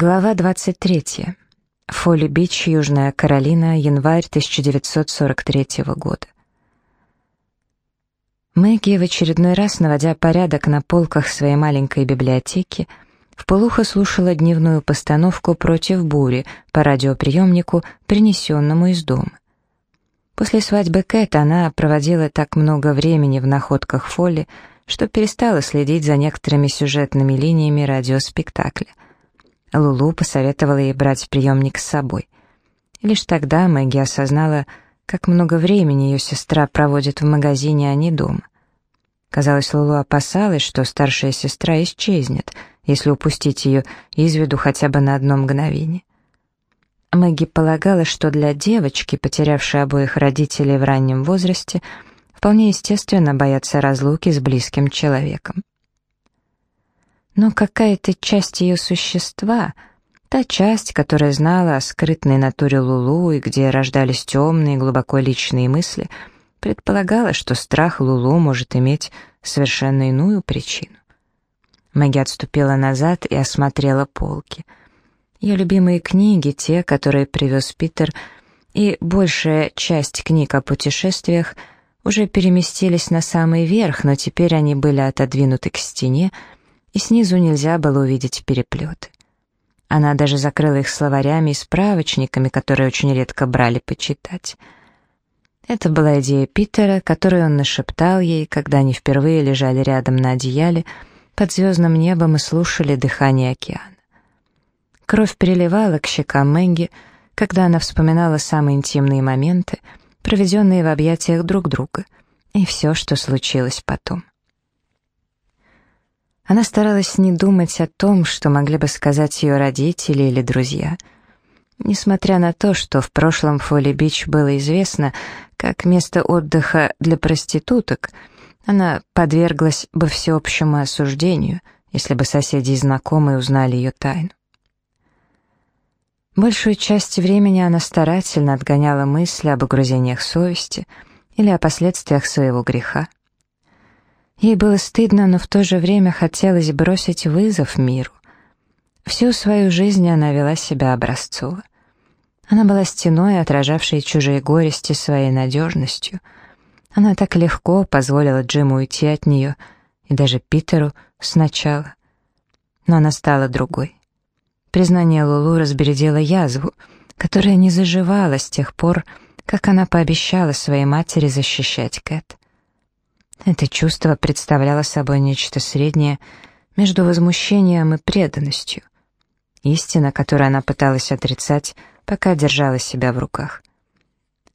Глава 23. Фолли-Бич, Южная Каролина, январь 1943 года. Мэгги, в очередной раз наводя порядок на полках своей маленькой библиотеки, вполуха слушала дневную постановку «Против бури» по радиоприемнику, принесенному из дома. После свадьбы Кэт она проводила так много времени в находках Фолли, что перестала следить за некоторыми сюжетными линиями радиоспектакля — Лулу посоветовала ей брать приемник с собой. Лишь тогда Мэгги осознала, как много времени ее сестра проводит в магазине, а не дома. Казалось, Лулу опасалась, что старшая сестра исчезнет, если упустить ее из виду хотя бы на одно мгновение. Мэгги полагала, что для девочки, потерявшей обоих родителей в раннем возрасте, вполне естественно бояться разлуки с близким человеком но какая-то часть ее существа, та часть, которая знала о скрытной натуре Лулу и где рождались темные, глубоко личные мысли, предполагала, что страх Лулу может иметь совершенно иную причину. Маги отступила назад и осмотрела полки. Ее любимые книги, те, которые привез Питер, и большая часть книг о путешествиях уже переместились на самый верх, но теперь они были отодвинуты к стене, и снизу нельзя было увидеть переплеты. Она даже закрыла их словарями и справочниками, которые очень редко брали почитать. Это была идея Питера, которую он нашептал ей, когда они впервые лежали рядом на одеяле под звездным небом и слушали дыхание океана. Кровь переливала к щекам Мэнги, когда она вспоминала самые интимные моменты, проведенные в объятиях друг друга, и все, что случилось потом. Она старалась не думать о том, что могли бы сказать ее родители или друзья. Несмотря на то, что в прошлом Фолли-Бич было известно как место отдыха для проституток, она подверглась бы всеобщему осуждению, если бы соседи и знакомые узнали ее тайну. Большую часть времени она старательно отгоняла мысли об угрызениях совести или о последствиях своего греха. Ей было стыдно, но в то же время хотелось бросить вызов миру. Всю свою жизнь она вела себя образцово. Она была стеной, отражавшей чужие горести своей надежностью. Она так легко позволила Джиму уйти от нее, и даже Питеру сначала. Но она стала другой. Признание Лулу разбередило язву, которая не заживала с тех пор, как она пообещала своей матери защищать Кэт. Это чувство представляло собой нечто среднее между возмущением и преданностью. Истина, которую она пыталась отрицать, пока держала себя в руках.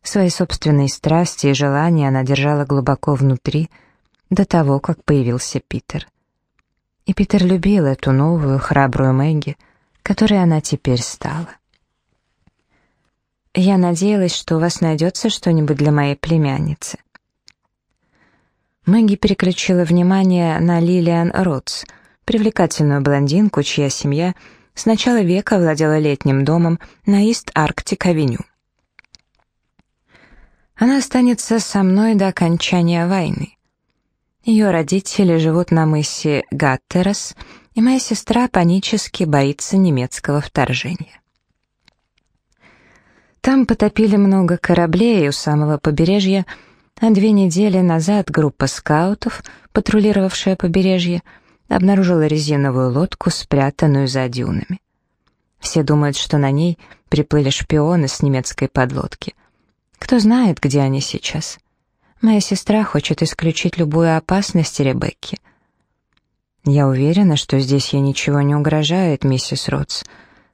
Свои собственные страсти и желания она держала глубоко внутри, до того, как появился Питер. И Питер любил эту новую, храбрую Мэгги, которой она теперь стала. «Я надеялась, что у вас найдется что-нибудь для моей племянницы», Мэгги переключила внимание на Лилиан Ротс, привлекательную блондинку, чья семья с начала века владела летним домом на Ист-Арктик-авеню. Она останется со мной до окончания войны. Ее родители живут на мысе Гаттерас, и моя сестра панически боится немецкого вторжения. Там потопили много кораблей у самого побережья, а две недели назад группа скаутов, патрулировавшая побережье, обнаружила резиновую лодку, спрятанную за дюнами. Все думают, что на ней приплыли шпионы с немецкой подлодки. Кто знает, где они сейчас. Моя сестра хочет исключить любую опасность Ребекки. Я уверена, что здесь ей ничего не угрожает, миссис Ротс.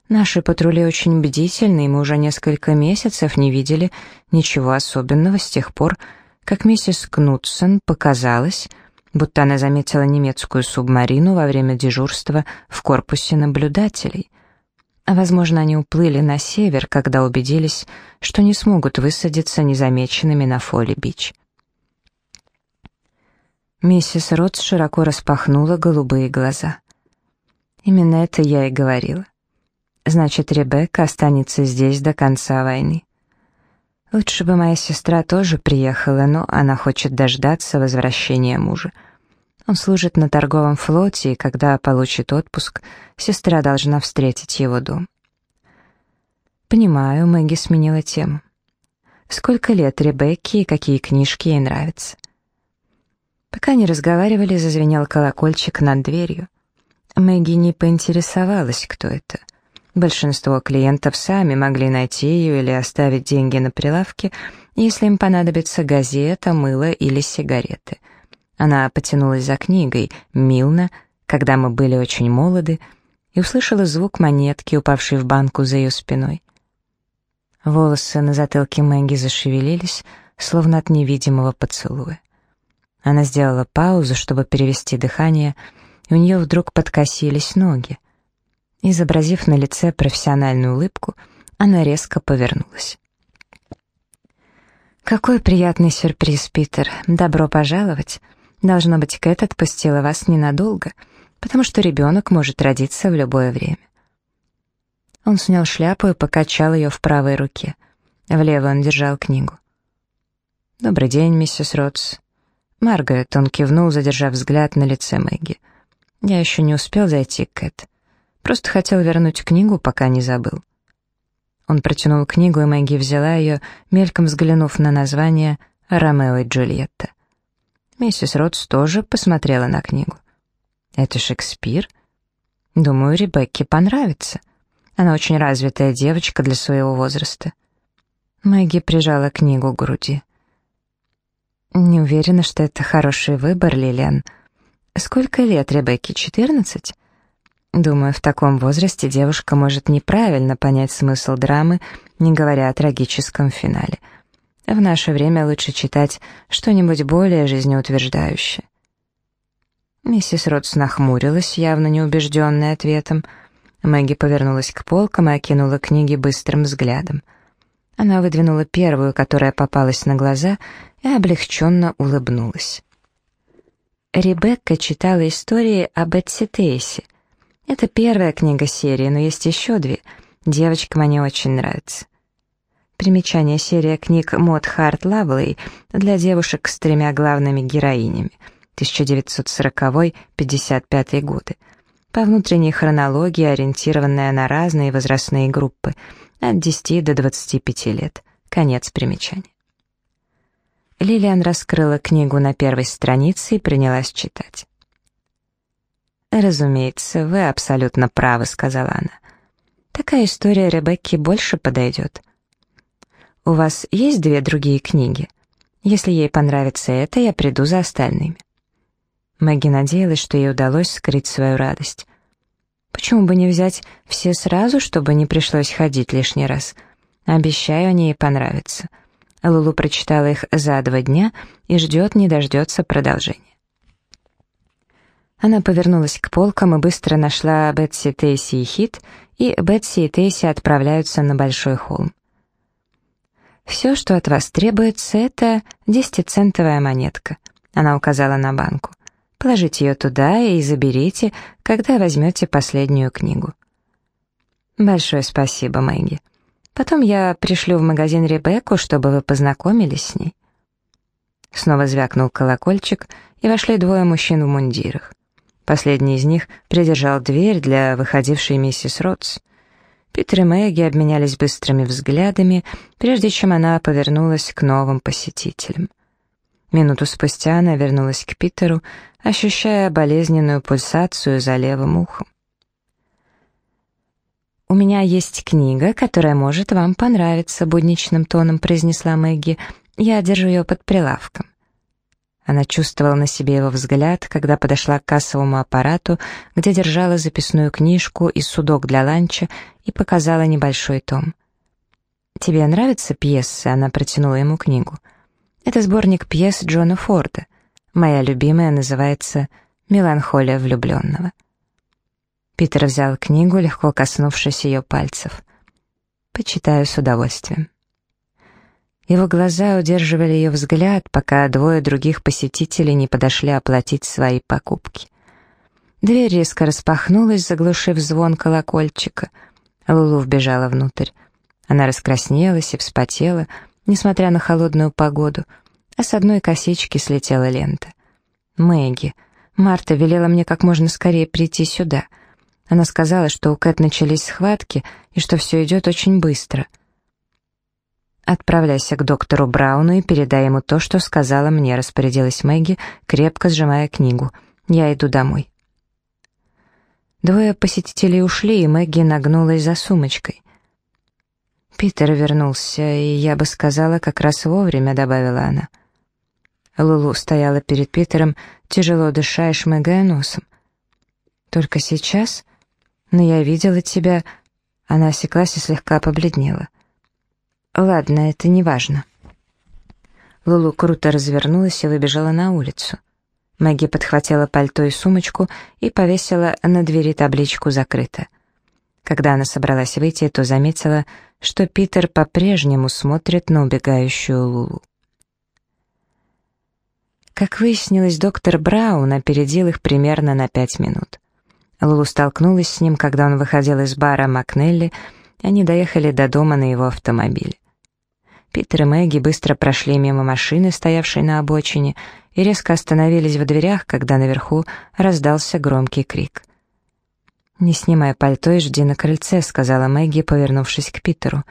Наши патрули очень бдительны, и мы уже несколько месяцев не видели ничего особенного с тех пор, как миссис Кнутсон показалось, будто она заметила немецкую субмарину во время дежурства в корпусе наблюдателей. А возможно, они уплыли на север, когда убедились, что не смогут высадиться незамеченными на Фолли-Бич. Миссис Ротс широко распахнула голубые глаза. Именно это я и говорила. Значит, Ребекка останется здесь до конца войны. Лучше бы моя сестра тоже приехала, но она хочет дождаться возвращения мужа. Он служит на торговом флоте, и когда получит отпуск, сестра должна встретить его дом. «Понимаю», — Мэгги сменила тему. «Сколько лет Ребекке и какие книжки ей нравятся?» Пока не разговаривали, зазвенел колокольчик над дверью. Мэгги не поинтересовалась, кто это. Большинство клиентов сами могли найти ее или оставить деньги на прилавке, если им понадобится газета, мыло или сигареты. Она потянулась за книгой «Милна», когда мы были очень молоды, и услышала звук монетки, упавшей в банку за ее спиной. Волосы на затылке Мэгги зашевелились, словно от невидимого поцелуя. Она сделала паузу, чтобы перевести дыхание, и у нее вдруг подкосились ноги. Изобразив на лице профессиональную улыбку, она резко повернулась. «Какой приятный сюрприз, Питер! Добро пожаловать! Должно быть, Кэт отпустила вас ненадолго, потому что ребенок может родиться в любое время». Он снял шляпу и покачал ее в правой руке. В левой он держал книгу. «Добрый день, миссис Ротс. «Маргарет», — он кивнул, задержав взгляд на лице Мэгги. «Я еще не успел зайти Кэт. Просто хотел вернуть книгу, пока не забыл». Он протянул книгу, и Мэгги взяла ее, мельком взглянув на название «Ромео и Джульетта». Миссис Ротс тоже посмотрела на книгу. «Это Шекспир?» «Думаю, Ребекке понравится. Она очень развитая девочка для своего возраста». Мэгги прижала книгу к груди. «Не уверена, что это хороший выбор, Лилиан. Сколько лет Ребекке, 14?» Думаю, в таком возрасте девушка может неправильно понять смысл драмы, не говоря о трагическом финале. В наше время лучше читать что-нибудь более жизнеутверждающее. Миссис Ротс нахмурилась, явно неубежденная ответом. Мэгги повернулась к полкам и окинула книги быстрым взглядом. Она выдвинула первую, которая попалась на глаза, и облегченно улыбнулась. Ребекка читала истории об Бетси Тейси. Это первая книга серии, но есть еще две. Девочкам они очень нравятся. Примечание серия книг Мод Харт Лавлей для девушек с тремя главными героинями 1940-55 годы. По внутренней хронологии, ориентированная на разные возрастные группы от 10 до 25 лет. Конец примечания. Лилиан раскрыла книгу на первой странице и принялась читать. «Разумеется, вы абсолютно правы», — сказала она. «Такая история Ребекки больше подойдет. У вас есть две другие книги? Если ей понравится это, я приду за остальными». Мэгги надеялась, что ей удалось скрыть свою радость. «Почему бы не взять все сразу, чтобы не пришлось ходить лишний раз? Обещаю, они ей понравятся». Лулу прочитала их за два дня и ждет, не дождется продолжения. Она повернулась к полкам и быстро нашла Бетси, Тейси и Хит, и Бетси и Тейси отправляются на Большой холм. «Все, что от вас требуется, это десятицентовая монетка», — она указала на банку. «Положите ее туда и заберите, когда возьмете последнюю книгу». «Большое спасибо, Мэгги. Потом я пришлю в магазин Ребекку, чтобы вы познакомились с ней». Снова звякнул колокольчик, и вошли двое мужчин в мундирах. Последний из них придержал дверь для выходившей миссис Ротс. Питер и Мэгги обменялись быстрыми взглядами, прежде чем она повернулась к новым посетителям. Минуту спустя она вернулась к Питеру, ощущая болезненную пульсацию за левым ухом. «У меня есть книга, которая может вам понравиться», — будничным тоном произнесла Мэгги. «Я держу ее под прилавком». Она чувствовала на себе его взгляд, когда подошла к кассовому аппарату, где держала записную книжку и судок для ланча и показала небольшой том. «Тебе нравится пьеса?» — она протянула ему книгу. «Это сборник пьес Джона Форда. Моя любимая называется «Меланхолия влюбленного». Питер взял книгу, легко коснувшись ее пальцев. «Почитаю с удовольствием». Его глаза удерживали ее взгляд, пока двое других посетителей не подошли оплатить свои покупки. Дверь резко распахнулась, заглушив звон колокольчика. Лулу вбежала внутрь. Она раскраснелась и вспотела, несмотря на холодную погоду, а с одной косички слетела лента. «Мэгги! Марта велела мне как можно скорее прийти сюда. Она сказала, что у Кэт начались схватки и что все идет очень быстро. «Отправляйся к доктору Брауну и передай ему то, что сказала мне», — распорядилась Мэгги, крепко сжимая книгу. «Я иду домой». Двое посетителей ушли, и Мэгги нагнулась за сумочкой. «Питер вернулся, и я бы сказала, как раз вовремя», — добавила она. Лулу стояла перед Питером, тяжело дыша и шмыгая носом. «Только сейчас? Но я видела тебя...» Она осеклась и слегка побледнела. «Ладно, это не важно». Лулу круто развернулась и выбежала на улицу. Мэгги подхватила пальто и сумочку и повесила на двери табличку «Закрыто». Когда она собралась выйти, то заметила, что Питер по-прежнему смотрит на убегающую Лулу. Как выяснилось, доктор Браун опередил их примерно на пять минут. Лулу столкнулась с ним, когда он выходил из бара Макнелли, и они доехали до дома на его автомобиле. Питер и Мэгги быстро прошли мимо машины, стоявшей на обочине, и резко остановились в дверях, когда наверху раздался громкий крик. «Не снимай пальто и жди на крыльце», — сказала Мэгги, повернувшись к Питеру.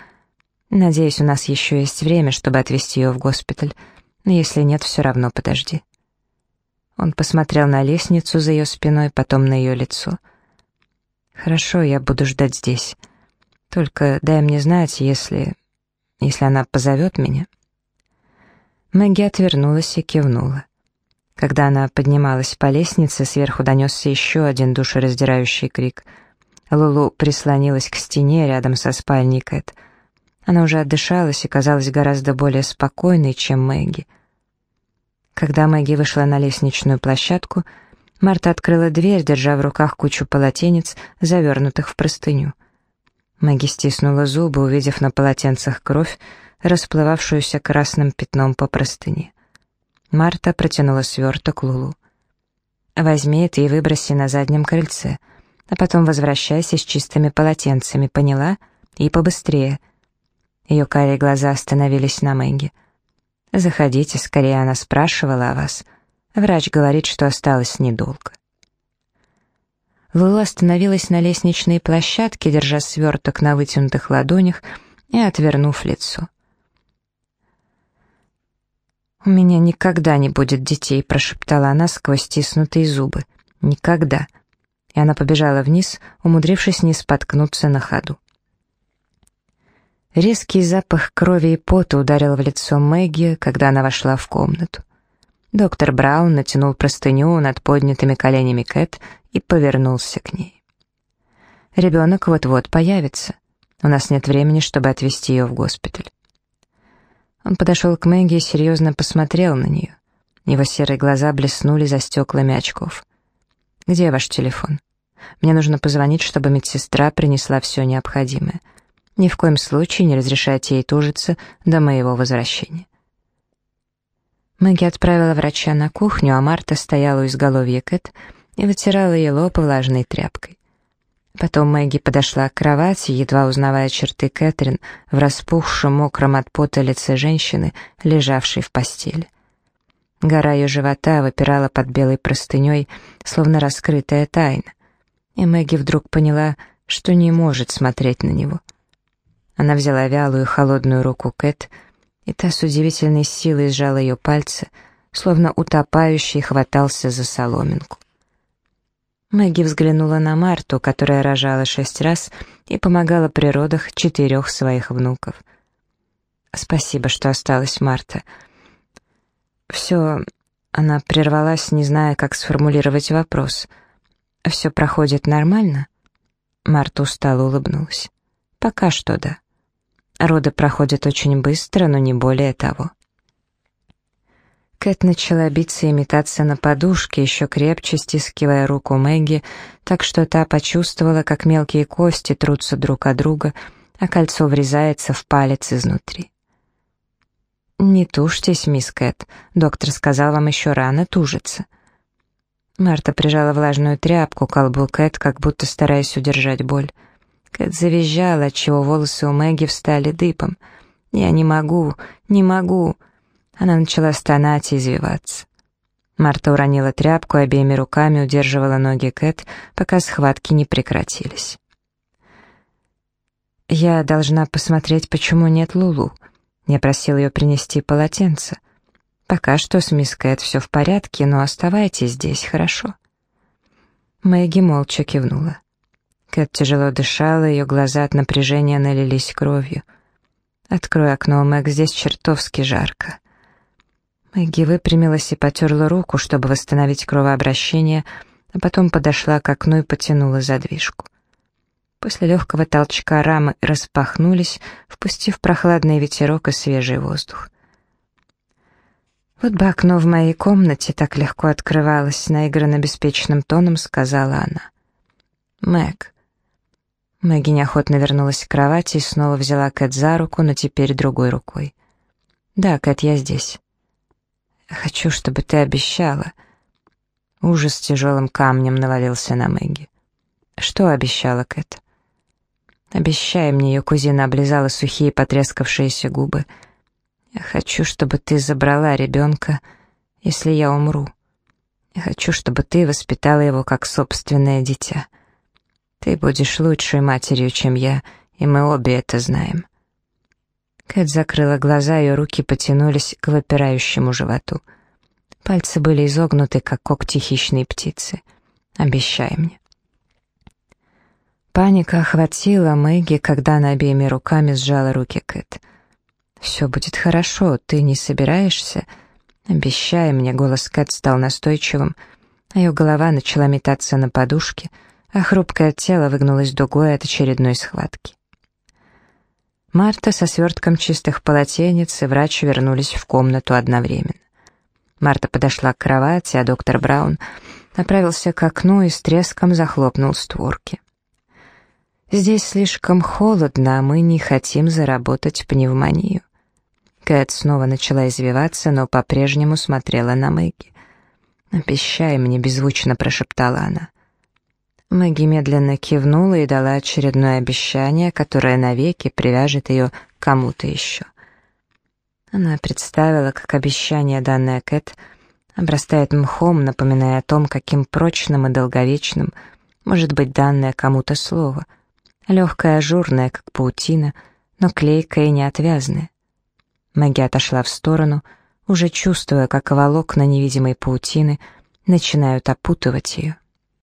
«Надеюсь, у нас еще есть время, чтобы отвезти ее в госпиталь. Но если нет, все равно подожди». Он посмотрел на лестницу за ее спиной, потом на ее лицо. «Хорошо, я буду ждать здесь. Только дай мне знать, если... если она позовет меня». Мэгги отвернулась и кивнула. Когда она поднималась по лестнице, сверху донесся еще один душераздирающий крик. Лулу прислонилась к стене рядом со спальней Кэт. Она уже отдышалась и казалась гораздо более спокойной, чем Мэгги. Когда Мэгги вышла на лестничную площадку, Марта открыла дверь, держа в руках кучу полотенец, завернутых в простыню. Мэгги стиснула зубы, увидев на полотенцах кровь, расплывавшуюся красным пятном по простыне. Марта протянула сверток Лулу. «Возьми это и выброси на заднем крыльце, а потом возвращайся с чистыми полотенцами, поняла? И побыстрее». Ее карие глаза остановились на Мэнги. «Заходите, скорее она спрашивала о вас. Врач говорит, что осталось недолго». Лулу остановилась на лестничной площадке, держа сверток на вытянутых ладонях и отвернув лицо. «У меня никогда не будет детей», — прошептала она сквозь стиснутые зубы. «Никогда». И она побежала вниз, умудрившись не споткнуться на ходу. Резкий запах крови и пота ударил в лицо Мэгги, когда она вошла в комнату. Доктор Браун натянул простыню над поднятыми коленями Кэт и повернулся к ней. «Ребенок вот-вот появится. У нас нет времени, чтобы отвезти ее в госпиталь». Он подошел к Мэгги и серьезно посмотрел на нее. Его серые глаза блеснули за стеклами очков. «Где ваш телефон? Мне нужно позвонить, чтобы медсестра принесла все необходимое. Ни в коем случае не разрешайте ей тужиться до моего возвращения». Мэгги отправила врача на кухню, а Марта стояла у изголовья Кэт и вытирала ей лоб влажной тряпкой. Потом Мэгги подошла к кровати, едва узнавая черты Кэтрин в распухшем, мокром от пота лице женщины, лежавшей в постели. Гора ее живота выпирала под белой простыней, словно раскрытая тайна. И Мэгги вдруг поняла, что не может смотреть на него. Она взяла вялую холодную руку Кэт, и та с удивительной силой сжала ее пальцы, словно утопающий хватался за соломинку. Мэгги взглянула на Марту, которая рожала шесть раз и помогала при родах четырех своих внуков. «Спасибо, что осталась, Марта». «Все...» Она прервалась, не зная, как сформулировать вопрос. «Все проходит нормально?» Марта устало улыбнулась. «Пока что да. Роды проходят очень быстро, но не более того». Кэт начала биться и метаться на подушке, еще крепче стискивая руку Мэгги, так что та почувствовала, как мелкие кости трутся друг от друга, а кольцо врезается в палец изнутри. «Не тужьтесь, мисс Кэт. Доктор сказал вам еще рано тужиться». Марта прижала влажную тряпку к колбу Кэт, как будто стараясь удержать боль. Кэт завизжала, отчего волосы у Мэгги встали дыбом. «Я не могу, не могу!» Она начала стонать и извиваться. Марта уронила тряпку обеими руками удерживала ноги Кэт, пока схватки не прекратились. «Я должна посмотреть, почему нет Лулу. Я просил ее принести полотенце. Пока что с мисс Кэт все в порядке, но оставайтесь здесь, хорошо?» Мэгги молча кивнула. Кэт тяжело дышала, ее глаза от напряжения налились кровью. «Открой окно, Мэг, здесь чертовски жарко». Мэгги выпрямилась и потерла руку, чтобы восстановить кровообращение, а потом подошла к окну и потянула задвижку. После легкого толчка рамы распахнулись, впустив прохладный ветерок и свежий воздух. «Вот бы окно в моей комнате так легко открывалось», — наигранно беспечным тоном сказала она. «Мэг». Мэгги неохотно вернулась к кровати и снова взяла Кэт за руку, но теперь другой рукой. «Да, Кэт, я здесь». «Хочу, чтобы ты обещала». Ужас тяжелым камнем навалился на Мэгги. «Что обещала Кэт?» «Обещай мне», — ее кузина облизала сухие потрескавшиеся губы. «Я хочу, чтобы ты забрала ребенка, если я умру. Я хочу, чтобы ты воспитала его как собственное дитя. Ты будешь лучшей матерью, чем я, и мы обе это знаем». Кэт закрыла глаза, ее руки потянулись к выпирающему животу. Пальцы были изогнуты, как когти хищной птицы. «Обещай мне». Паника охватила Мэгги, когда она обеими руками сжала руки Кэт. «Все будет хорошо, ты не собираешься?» «Обещай мне», — голос Кэт стал настойчивым, а ее голова начала метаться на подушке, а хрупкое тело выгнулось дугой от очередной схватки. Марта со свертком чистых полотенец и врач вернулись в комнату одновременно. Марта подошла к кровати, а доктор Браун направился к окну и с треском захлопнул створки. «Здесь слишком холодно, а мы не хотим заработать пневмонию». Кэт снова начала извиваться, но по-прежнему смотрела на Мэгги. «Обещай мне», — беззвучно прошептала она. Мэгги медленно кивнула и дала очередное обещание, которое навеки привяжет ее кому-то еще. Она представила, как обещание, данное Кэт, обрастает мхом, напоминая о том, каким прочным и долговечным может быть данное кому-то слово. Легкое, ажурное, как паутина, но клейкое и неотвязное. Мэгги отошла в сторону, уже чувствуя, как волокна невидимой паутины начинают опутывать ее.